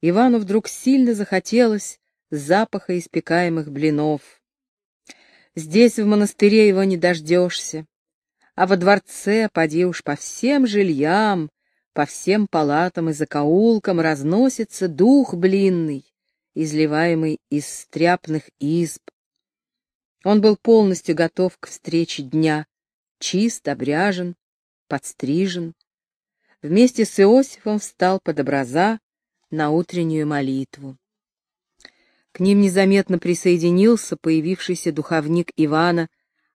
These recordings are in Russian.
Ивану вдруг сильно захотелось запаха испекаемых блинов. Здесь, в монастыре, его не дождешься, а во дворце, поди уж по всем жильям, по всем палатам и закоулкам разносится дух блинный, изливаемый из стряпных изб. Он был полностью готов к встрече дня, чист, обряжен, подстрижен. Вместе с Иосифом встал под образа на утреннюю молитву. К ним незаметно присоединился появившийся духовник Ивана,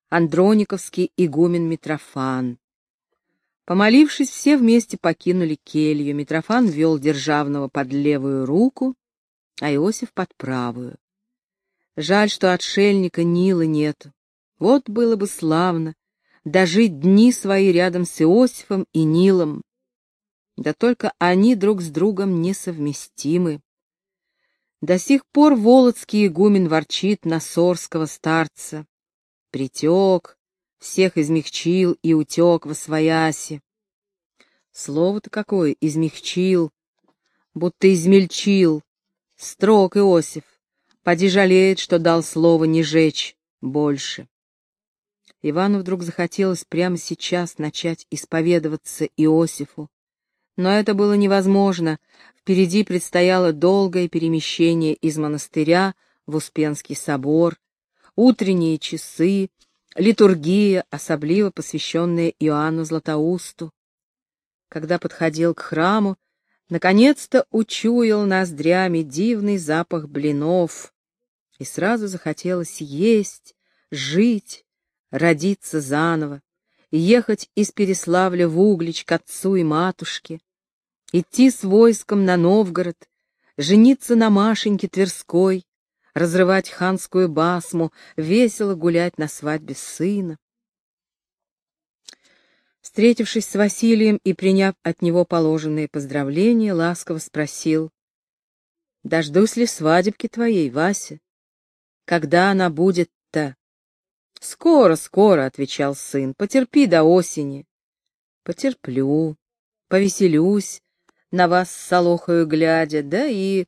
Андрониковский игумен Митрофан. Помолившись, все вместе покинули келью. Митрофан вел державного под левую руку, а Иосиф под правую. Жаль, что отшельника Нила нету. Вот было бы славно дожить дни свои рядом с Иосифом и Нилом. Да только они друг с другом несовместимы. До сих пор володский игумен ворчит на сорского старца. Притек, всех измягчил и утек во свояси. Слово-то какое измягчил, будто измельчил. Строг Иосиф, поди жалеет, что дал слово не жечь больше. Ивану вдруг захотелось прямо сейчас начать исповедоваться Иосифу. Но это было невозможно. Впереди предстояло долгое перемещение из монастыря в Успенский собор, утренние часы, литургия, особливо посвященная Иоанну Златоусту. Когда подходил к храму, наконец-то учуял ноздрями дивный запах блинов, и сразу захотелось есть, жить, родиться заново, ехать из Переславля в Углич к отцу и матушке, идти с войском на Новгород, жениться на Машеньке Тверской, разрывать ханскую басму, весело гулять на свадьбе сына. Встретившись с Василием и приняв от него положенные поздравления, ласково спросил, «Дождусь ли свадебки твоей, Вася? Когда она будет-то?» «Скоро, скоро», — отвечал сын, — «потерпи до осени». «Потерплю, повеселюсь, на вас с Солохою глядя, да и...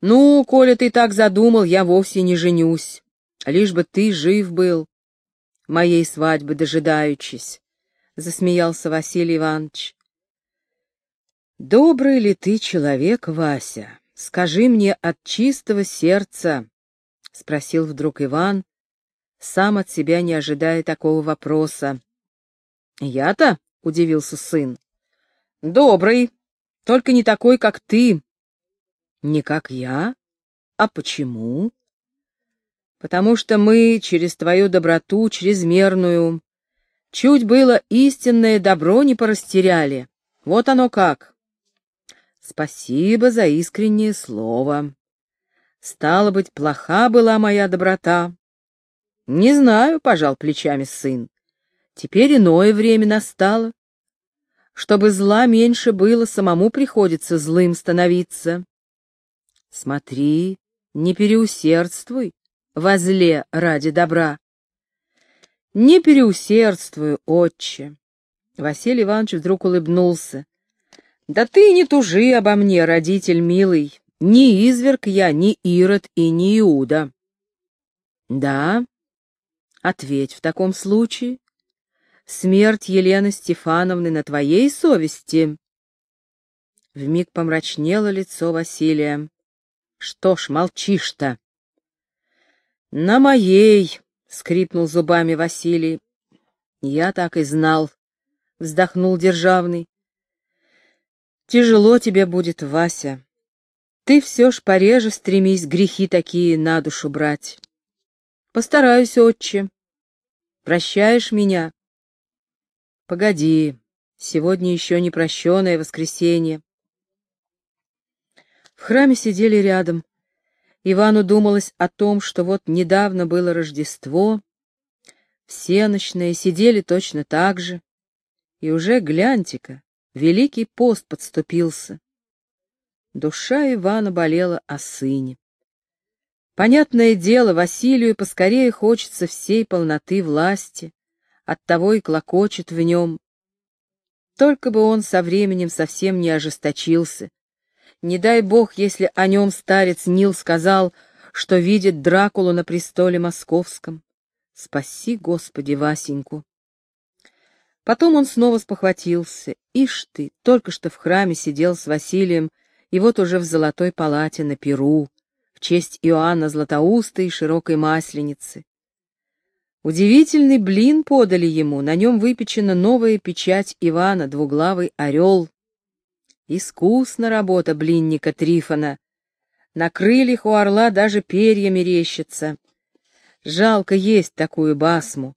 Ну, коли ты так задумал, я вовсе не женюсь, лишь бы ты жив был, моей свадьбы дожидаючись», — засмеялся Василий Иванович. «Добрый ли ты человек, Вася? Скажи мне от чистого сердца», — спросил вдруг Иван, сам от себя не ожидая такого вопроса. «Я-то?» — удивился сын. «Добрый, только не такой, как ты». «Не как я? А почему?» «Потому что мы через твою доброту чрезмерную чуть было истинное добро не порастеряли. Вот оно как». «Спасибо за искреннее слово. Стало быть, плоха была моя доброта, «Не знаю», — пожал плечами сын. «Теперь иное время настало. Чтобы зла меньше было, самому приходится злым становиться. Смотри, не переусердствуй, возле ради добра». «Не переусердствую, отче». Василий Иванович вдруг улыбнулся. «Да ты не тужи обо мне, родитель милый. Ни изверг я, ни Ирод и ни Иуда». «Да, Ответь в таком случае. Смерть Елены Стефановны на твоей совести. Вмиг помрачнело лицо Василия. Что ж, молчишь-то? На моей, скрипнул зубами Василий. Я так и знал, вздохнул Державный. Тяжело тебе будет, Вася. Ты все ж пореже стремись грехи такие на душу брать. Постараюсь, отче. Прощаешь меня? Погоди, сегодня еще не прощенное воскресенье. В храме сидели рядом. Ивану думалось о том, что вот недавно было Рождество, всеночные сидели точно так же, и уже, гляньте-ка, Великий пост подступился. Душа Ивана болела о сыне. Понятное дело, Василию поскорее хочется всей полноты власти, оттого и клокочет в нем. Только бы он со временем совсем не ожесточился, Не дай бог, если о нем старец Нил сказал, что видит Дракулу на престоле московском. Спаси, Господи, Васеньку. Потом он снова спохватился. Ишь ты, только что в храме сидел с Василием, и вот уже в золотой палате на Перу, в честь Иоанна Златоуста и Широкой Масленицы. Удивительный блин подали ему, на нем выпечена новая печать Ивана, двуглавый орел. Искусно работа блинника Трифона. На крыльях у орла даже перья мерещатся. Жалко есть такую басму.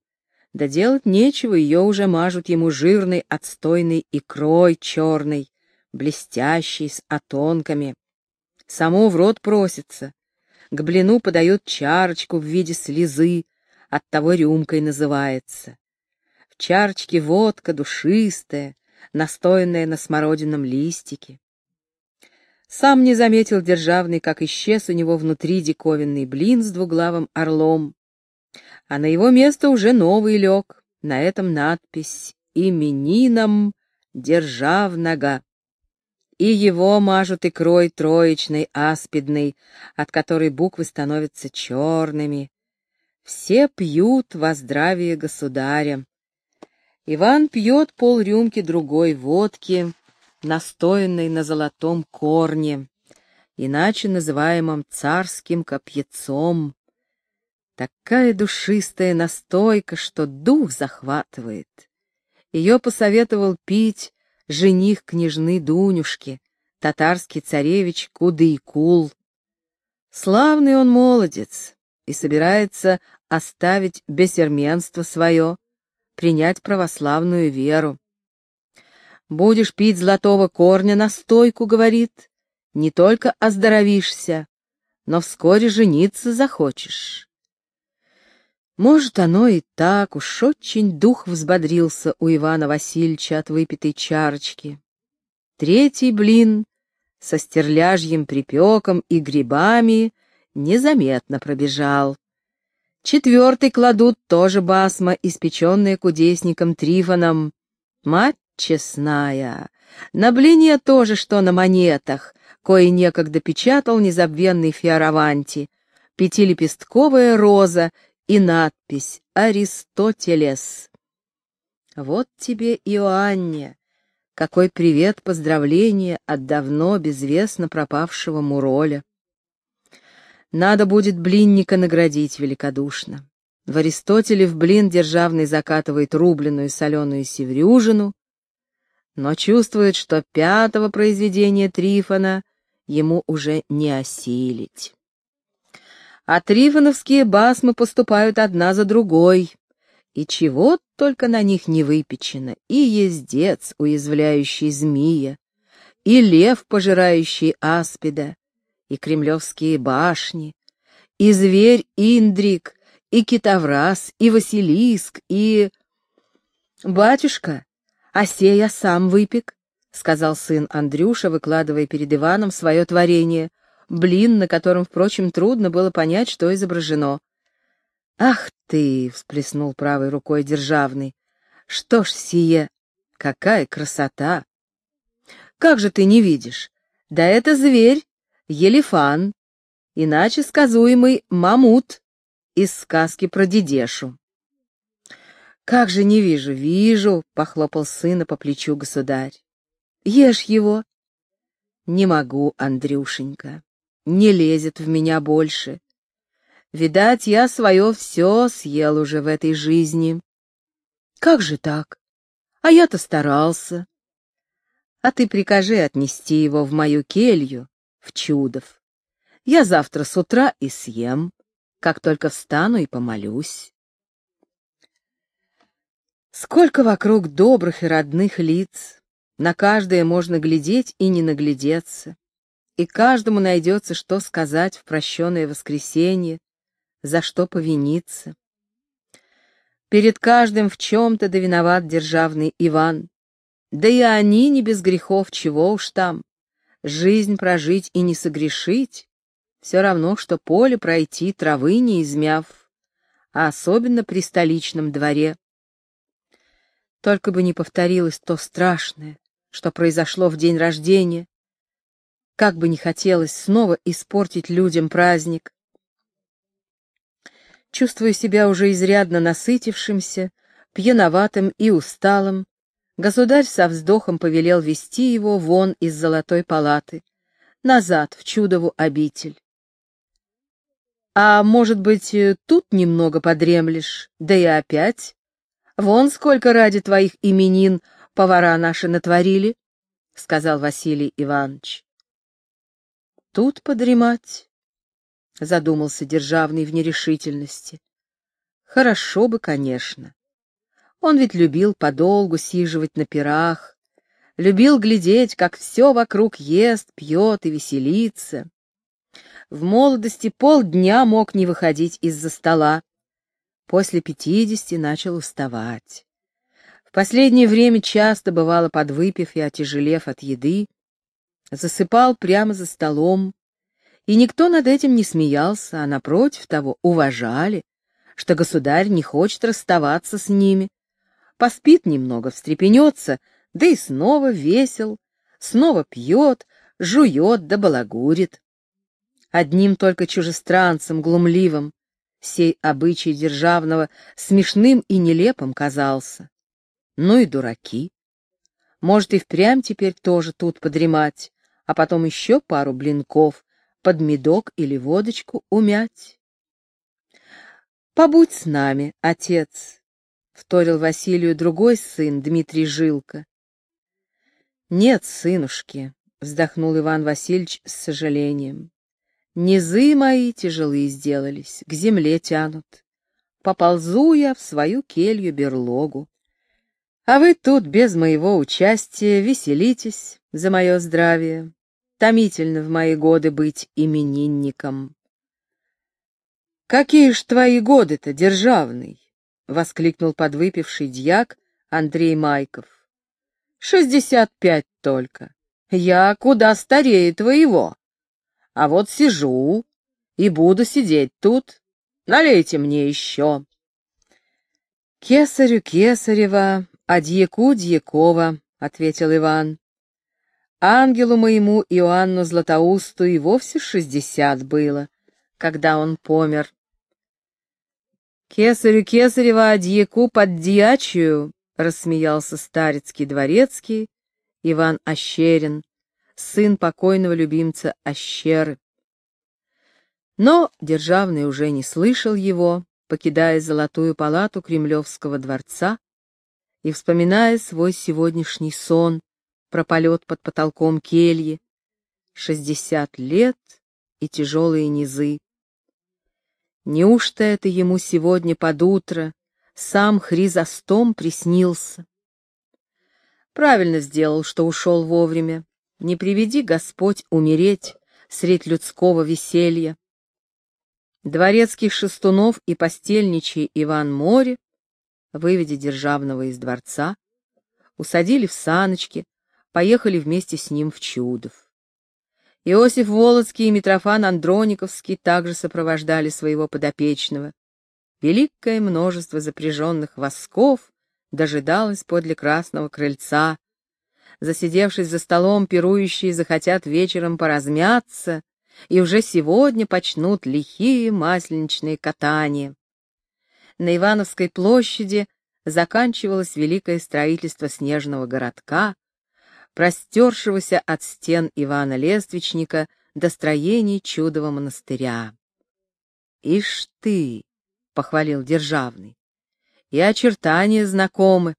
Да делать нечего, ее уже мажут ему жирной, отстойной икрой черной, блестящей, с отонками. Само в рот просится. К блину подает чарочку в виде слезы, оттого рюмкой называется. В чарочке водка душистая, настоянная на смородином листике. Сам не заметил державный, как исчез у него внутри диковинный блин с двуглавым орлом, а на его место уже новый лег, на этом надпись «Именинам державнога». И его мажут икрой троечной, аспидной, от которой буквы становятся черными. Все пьют во здравие государя. Иван пьет полрюмки другой водки, настоянной на золотом корне, иначе называемом царским копьецом. Такая душистая настойка, что дух захватывает. Ее посоветовал пить жених княжны Дунюшки, татарский царевич Кудыйкул. Славный он молодец и собирается оставить бессерменство свое, принять православную веру. Будешь пить золотого корня настойку, говорит, не только оздоровишься, но вскоре жениться захочешь. Может, оно и так, уж очень дух взбодрился у Ивана Васильевича от выпитой чарочки. Третий блин со стерляжьим припеком и грибами незаметно пробежал. Четвертый кладут тоже басма, испеченная кудесником Трифоном. Мать честная, на блине тоже что на монетах, кое некогда печатал незабвенный Фиараванти, пятилепестковая роза и надпись «Аристотелес». Вот тебе, Иоанне, какой привет, поздравление от давно безвестно пропавшего Муроля. Надо будет блинника наградить великодушно. В Аристотеле в блин державный закатывает рубленную соленую севрюжину, но чувствует, что пятого произведения Трифона ему уже не осилить а трифоновские басмы поступают одна за другой, и чего только на них не выпечено, и ездец, уязвляющий змея, и лев, пожирающий аспида, и кремлевские башни, и зверь Индрик, и китоврас, и Василиск, и... «Батюшка, а сей я сам выпек», — сказал сын Андрюша, выкладывая перед Иваном свое творение, блин, на котором, впрочем, трудно было понять, что изображено. «Ах ты!» — всплеснул правой рукой державный. «Что ж сие? Какая красота!» «Как же ты не видишь? Да это зверь, елефан, иначе сказуемый мамут из сказки про дедешу». «Как же не вижу, вижу!» — похлопал сына по плечу государь. «Ешь его!» «Не могу, Андрюшенька не лезет в меня больше. Видать, я свое все съел уже в этой жизни. Как же так? А я-то старался. А ты прикажи отнести его в мою келью, в Чудов. Я завтра с утра и съем, как только встану и помолюсь. Сколько вокруг добрых и родных лиц, на каждое можно глядеть и не наглядеться и каждому найдется, что сказать в прощенное воскресенье, за что повиниться. Перед каждым в чем-то да виноват державный Иван. Да и они не без грехов, чего уж там. Жизнь прожить и не согрешить — все равно, что поле пройти, травы не измяв, а особенно при столичном дворе. Только бы не повторилось то страшное, что произошло в день рождения, Как бы не хотелось снова испортить людям праздник. Чувствуя себя уже изрядно насытившимся, пьяноватым и усталым, государь со вздохом повелел вести его вон из золотой палаты, назад в чудову обитель. А может быть, тут немного подремлешь, да и опять? Вон сколько ради твоих именин повара наши натворили, — сказал Василий Иванович. Тут подремать, — задумался Державный в нерешительности. Хорошо бы, конечно. Он ведь любил подолгу сиживать на пирах, любил глядеть, как все вокруг ест, пьет и веселится. В молодости полдня мог не выходить из-за стола. После пятидесяти начал уставать. В последнее время часто бывало подвыпив и отяжелев от еды, засыпал прямо за столом, и никто над этим не смеялся, а напротив того уважали, что государь не хочет расставаться с ними, поспит немного, встрепенется, да и снова весел, снова пьет, жует да балагурит. Одним только чужестранцем глумливым сей обычай державного смешным и нелепым казался. Ну и дураки. Может, и впрямь теперь тоже тут подремать, а потом еще пару блинков под медок или водочку умять. «Побудь с нами, отец», — вторил Василию другой сын, Дмитрий Жилко. «Нет, сынушки», — вздохнул Иван Васильевич с сожалением. «Низы мои тяжелые сделались, к земле тянут. Поползу я в свою келью-берлогу. А вы тут без моего участия веселитесь за мое здравие. Томительно в мои годы быть именинником. «Какие ж твои годы-то, державный?» — воскликнул подвыпивший дьяк Андрей Майков. «Шестьдесят пять только. Я куда старее твоего. А вот сижу и буду сидеть тут. Налейте мне еще». «Кесарю Кесарева, «А дьяку Дьякова», — ответил Иван. «Ангелу моему Иоанну Златоусту и вовсе шестьдесят было, когда он помер». «Кесарю Кесарева, а дьяку под дьячью», — рассмеялся старецкий дворецкий Иван Ощерин, сын покойного любимца Ощеры. Но Державный уже не слышал его, покидая золотую палату Кремлевского дворца, и вспоминая свой сегодняшний сон про полет под потолком кельи, шестьдесят лет и тяжелые низы. Неужто это ему сегодня под утро сам Хризостом приснился? Правильно сделал, что ушел вовремя. Не приведи Господь умереть средь людского веселья. Дворецкий Шестунов и постельничий Иван Море выведя Державного из дворца, усадили в саночки, поехали вместе с ним в Чудов. Иосиф Волоцкий и Митрофан Андрониковский также сопровождали своего подопечного. Великое множество запряженных восков дожидалось подле красного крыльца. Засидевшись за столом, пирующие захотят вечером поразмяться, и уже сегодня почнут лихие масленичные катания на Ивановской площади заканчивалось великое строительство снежного городка, простершегося от стен Ивана Лествичника до строений чудового монастыря. «Ишь ты!» — похвалил Державный. «И очертания знакомы.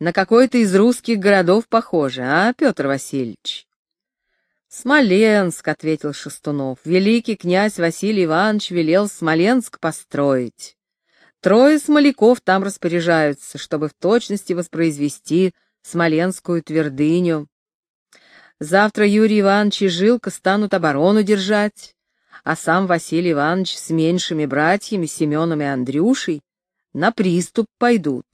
На какой-то из русских городов похоже, а, Петр Васильевич?» «Смоленск», — ответил Шестунов. «Великий князь Василий Иванович велел Смоленск построить. Трое смоляков там распоряжаются, чтобы в точности воспроизвести Смоленскую твердыню. Завтра Юрий Иванович и Жилка станут оборону держать, а сам Василий Иванович с меньшими братьями Семеном и Андрюшей на приступ пойдут.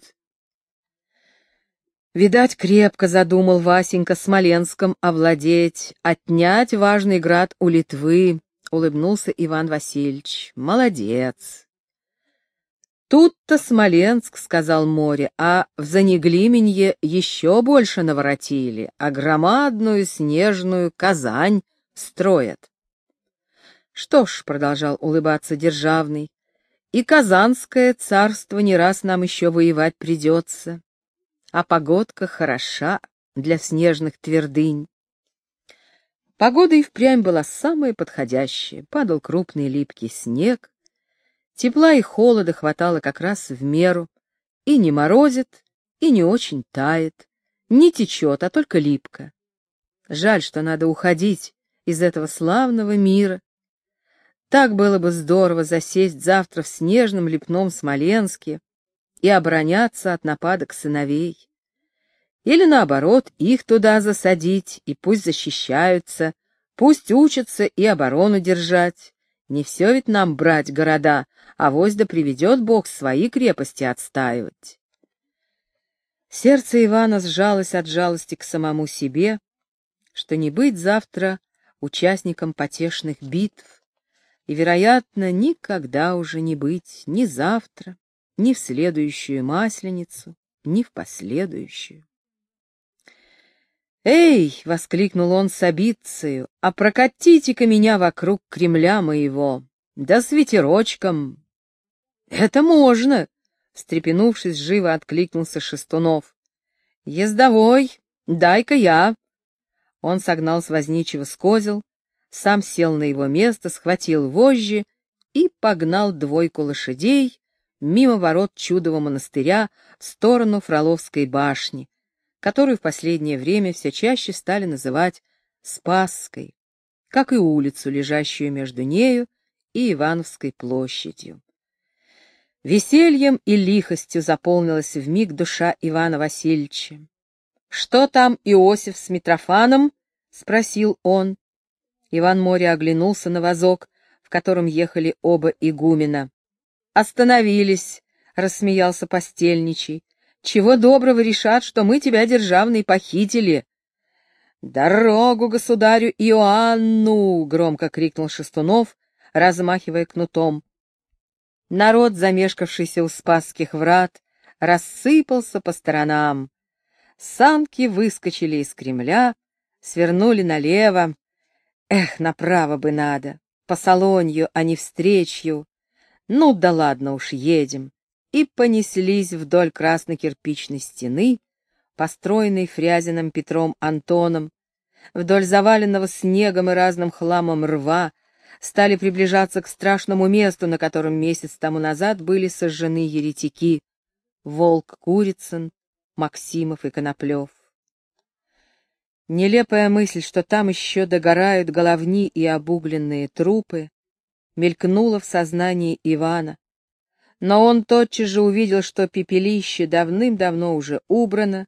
Видать, крепко задумал Васенька Смоленском овладеть, отнять важный град у Литвы, — улыбнулся Иван Васильевич. Молодец. Тут-то Смоленск, — сказал море, — а в Занеглименье еще больше наворотили, а громадную снежную Казань строят. Что ж, — продолжал улыбаться Державный, — и Казанское царство не раз нам еще воевать придется, а погодка хороша для снежных твердынь. Погода и впрямь была самая подходящая, падал крупный липкий снег, тепла и холода хватало как раз в меру, и не морозит, и не очень тает, не течет, а только липко. Жаль, что надо уходить из этого славного мира. Так было бы здорово засесть завтра в снежном лепном Смоленске и обороняться от нападок сыновей. Или наоборот, их туда засадить, и пусть защищаются, пусть учатся и оборону держать. Не все ведь нам брать города, а да приведет Бог свои крепости отстаивать. Сердце Ивана сжалось от жалости к самому себе, что не быть завтра участником потешных битв, и, вероятно, никогда уже не быть ни завтра, ни в следующую Масленицу, ни в последующую. «Эй!» — воскликнул он с обидцею, «а прокатите-ка меня вокруг Кремля моего, да с ветерочком!» «Это можно!» — встрепенувшись, живо откликнулся Шестунов. «Ездовой, дай-ка я!» Он согнал с возничего с сам сел на его место, схватил вожжи и погнал двойку лошадей мимо ворот чудового монастыря в сторону Фроловской башни, которую в последнее время все чаще стали называть Спасской, как и улицу, лежащую между нею и Ивановской площадью. Весельем и лихостью заполнилась вмиг душа Ивана Васильевича. «Что там Иосиф с Митрофаном?» — спросил он. Иван Море оглянулся на вазок, в котором ехали оба игумена. «Остановились», — рассмеялся постельничий. Чего доброго решат, что мы тебя, державный, похитили. «Дорогу государю Иоанну!» — громко крикнул Шестунов, размахивая кнутом. Народ, замешкавшийся у Спасских врат, рассыпался по сторонам. Санки выскочили из Кремля, свернули налево. Эх, направо бы надо, по Солонью, а не встречью. Ну да ладно уж, едем и понеслись вдоль красно-кирпичной стены, построенной Фрязиным Петром Антоном, вдоль заваленного снегом и разным хламом рва, стали приближаться к страшному месту, на котором месяц тому назад были сожжены еретики — Волк Курицын, Максимов и Коноплев. Нелепая мысль, что там еще догорают головни и обугленные трупы, мелькнула в сознании Ивана, но он тотчас же увидел, что пепелище давным-давно уже убрано,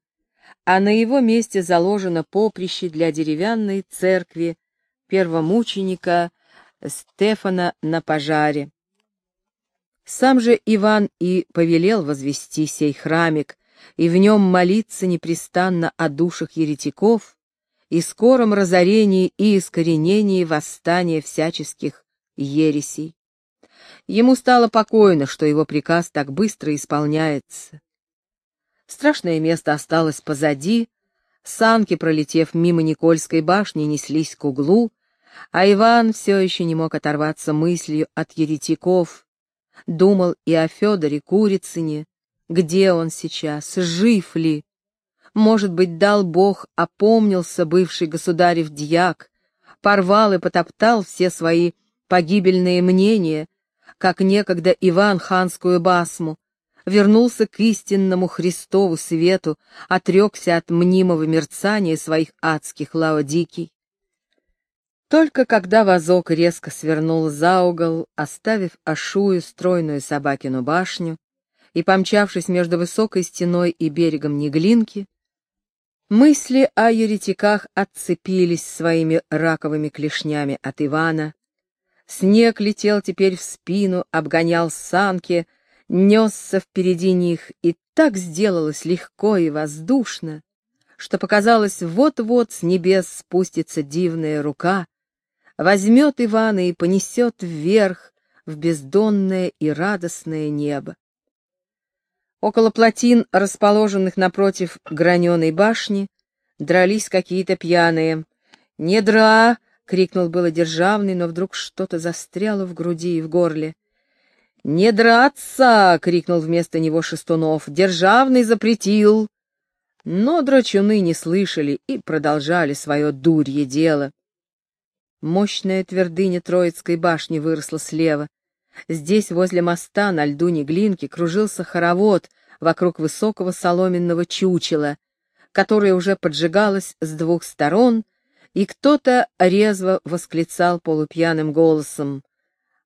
а на его месте заложено поприще для деревянной церкви первомученика Стефана на пожаре. Сам же Иван и повелел возвести сей храмик, и в нем молиться непрестанно о душах еретиков и скором разорении и искоренении восстания всяческих ересей. Ему стало покойно, что его приказ так быстро исполняется. Страшное место осталось позади, санки, пролетев мимо Никольской башни, неслись к углу, а Иван все еще не мог оторваться мыслью от еретиков, думал и о Федоре Курицыне, где он сейчас, жив ли. Может быть, дал Бог, опомнился бывший государев дьяк, порвал и потоптал все свои погибельные мнения, как некогда Иван ханскую басму, вернулся к истинному Христову свету, отрекся от мнимого мерцания своих адских лаодикий. Только когда вазок резко свернул за угол, оставив ошую стройную собакину башню и помчавшись между высокой стеной и берегом Неглинки, мысли о еретиках отцепились своими раковыми клешнями от Ивана, Снег летел теперь в спину, обгонял санки, несся впереди них, и так сделалось легко и воздушно, что показалось, вот-вот с небес спустится дивная рука, возьмет Ивана и понесет вверх в бездонное и радостное небо. Около плотин, расположенных напротив граненой башни, дрались какие-то пьяные. «Не дра!» — крикнул было Державный, но вдруг что-то застряло в груди и в горле. «Не драться!» — крикнул вместо него Шестунов. «Державный запретил!» Но драчуны не слышали и продолжали свое дурье дело. Мощная твердыня Троицкой башни выросла слева. Здесь, возле моста, на льду Неглинки, кружился хоровод вокруг высокого соломенного чучела, которое уже поджигалось с двух сторон, и кто-то резво восклицал полупьяным голосом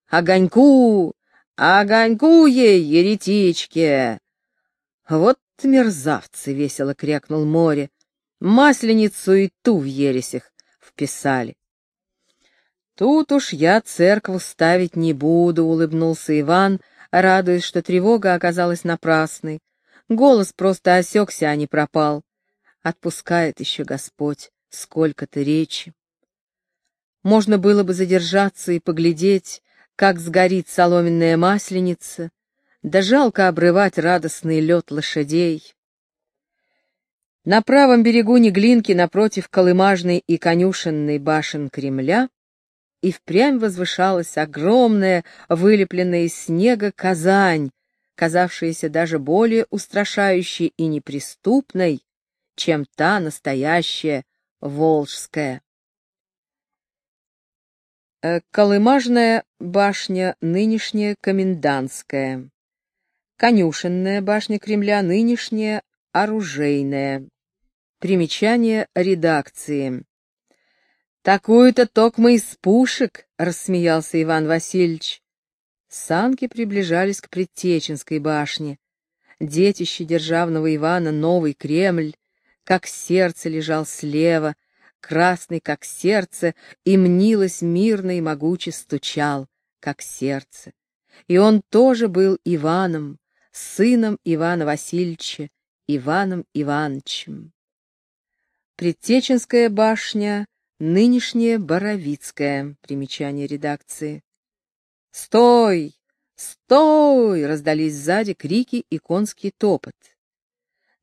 «Огоньку! Огоньку ей, еретичке!» «Вот мерзавцы!» — весело крякнул море. «Масленицу и ту в ересях вписали». «Тут уж я церковь ставить не буду», — улыбнулся Иван, радуясь, что тревога оказалась напрасной. Голос просто осекся, а не пропал. Отпускает еще Господь сколько-то речи. Можно было бы задержаться и поглядеть, как сгорит соломенная масленица, да жалко обрывать радостный лед лошадей. На правом берегу Неглинки, напротив колымажной и конюшенной башен Кремля, и впрямь возвышалась огромная, вылепленная из снега Казань, казавшаяся даже более устрашающей и неприступной, чем та настоящая Волжская. Э, Колымажная башня, нынешняя комендантская. Конюшенная башня Кремля, нынешняя оружейная. Примечание редакции. «Такую-то токмо из пушек!» — рассмеялся Иван Васильевич. Санки приближались к Предтеченской башне. Детище державного Ивана, новый Кремль, как сердце лежал слева, красный, как сердце, и мнилось мирно и могуче стучал, как сердце. И он тоже был Иваном, сыном Ивана Васильевича, Иваном Ивановичем. Предтеченская башня Нынешняя Боровицкая. Примечание редакции. «Стой! Стой!» — раздались сзади крики и конский топот.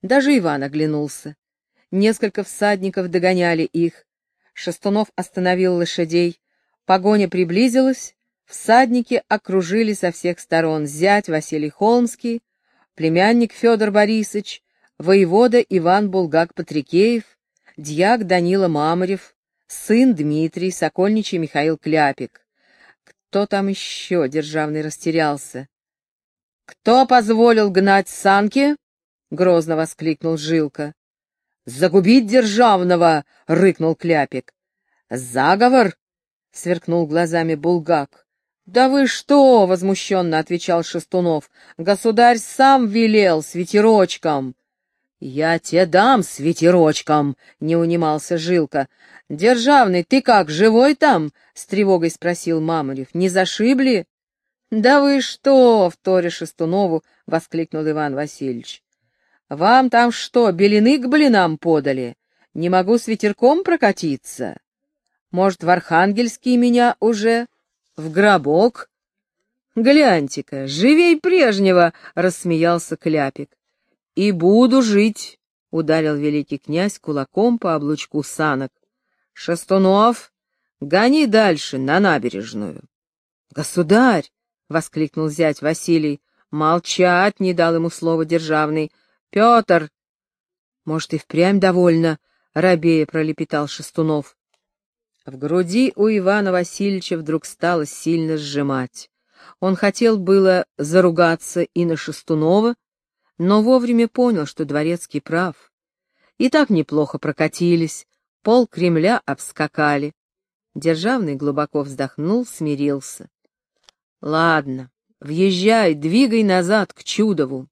Даже Иван оглянулся. Несколько всадников догоняли их. Шестунов остановил лошадей. Погоня приблизилась. Всадники окружили со всех сторон зять Василий Холмский, племянник Федор Борисович, воевода Иван Булгак-Патрикеев, дьяк Данила Мамарев, сын Дмитрий, Сокольничий Михаил Кляпик. Кто там еще, державный, растерялся? «Кто позволил гнать санки?» — грозно воскликнул Жилка. «Загубить державного!» — рыкнул Кляпик. «Заговор!» — сверкнул глазами Булгак. «Да вы что!» — возмущенно отвечал Шестунов. «Государь сам велел с ветерочком!» «Я тебе дам с ветерочком!» — не унимался Жилка. «Державный, ты как, живой там?» — с тревогой спросил Мамарев. «Не зашибли?» «Да вы что!» — вторя Шестунову воскликнул Иван Васильевич. «Вам там что, белины к блинам подали? Не могу с ветерком прокатиться? Может, в Архангельский меня уже? В гробок?» «Гляньте-ка, живей прежнего!» — рассмеялся Кляпик. «И буду жить», — ударил великий князь кулаком по облучку санок. «Шестунов, гони дальше, на набережную». «Государь!» — воскликнул зять Василий. «Молчать!» — не дал ему слова державный. «Петр!» «Может, и впрямь довольно?» — рабея пролепетал Шестунов. В груди у Ивана Васильевича вдруг стало сильно сжимать. Он хотел было заругаться и на Шестунова, но вовремя понял, что Дворецкий прав. И так неплохо прокатились, пол Кремля обскакали. Державный глубоко вздохнул, смирился. «Ладно, въезжай, двигай назад к Чудову».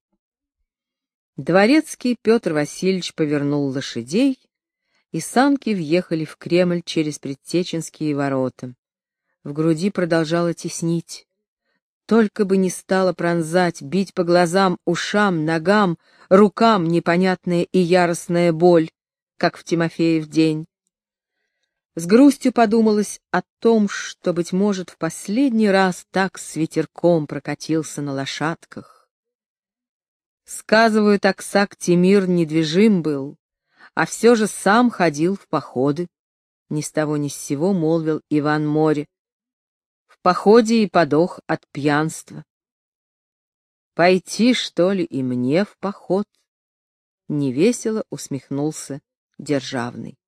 Дворецкий Петр Васильевич повернул лошадей, и санки въехали в Кремль через предтеченские ворота. В груди продолжало теснить. Только бы не стало пронзать, бить по глазам, ушам, ногам, рукам непонятная и яростная боль, как в Тимофеев день. С грустью подумалось о том, что, быть может, в последний раз так с ветерком прокатился на лошадках. Сказывают, Аксак Тимир недвижим был, а все же сам ходил в походы. Ни с того ни с сего молвил Иван Море. В походе и подох от пьянства. Пойти, что ли, и мне в поход? Невесело усмехнулся Державный.